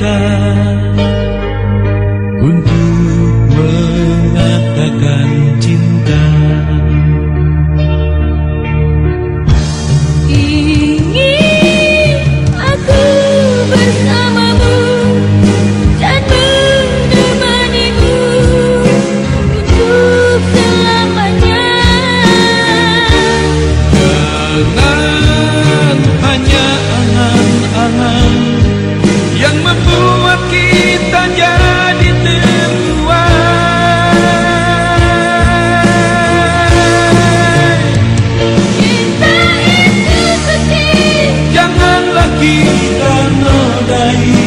berkata nodai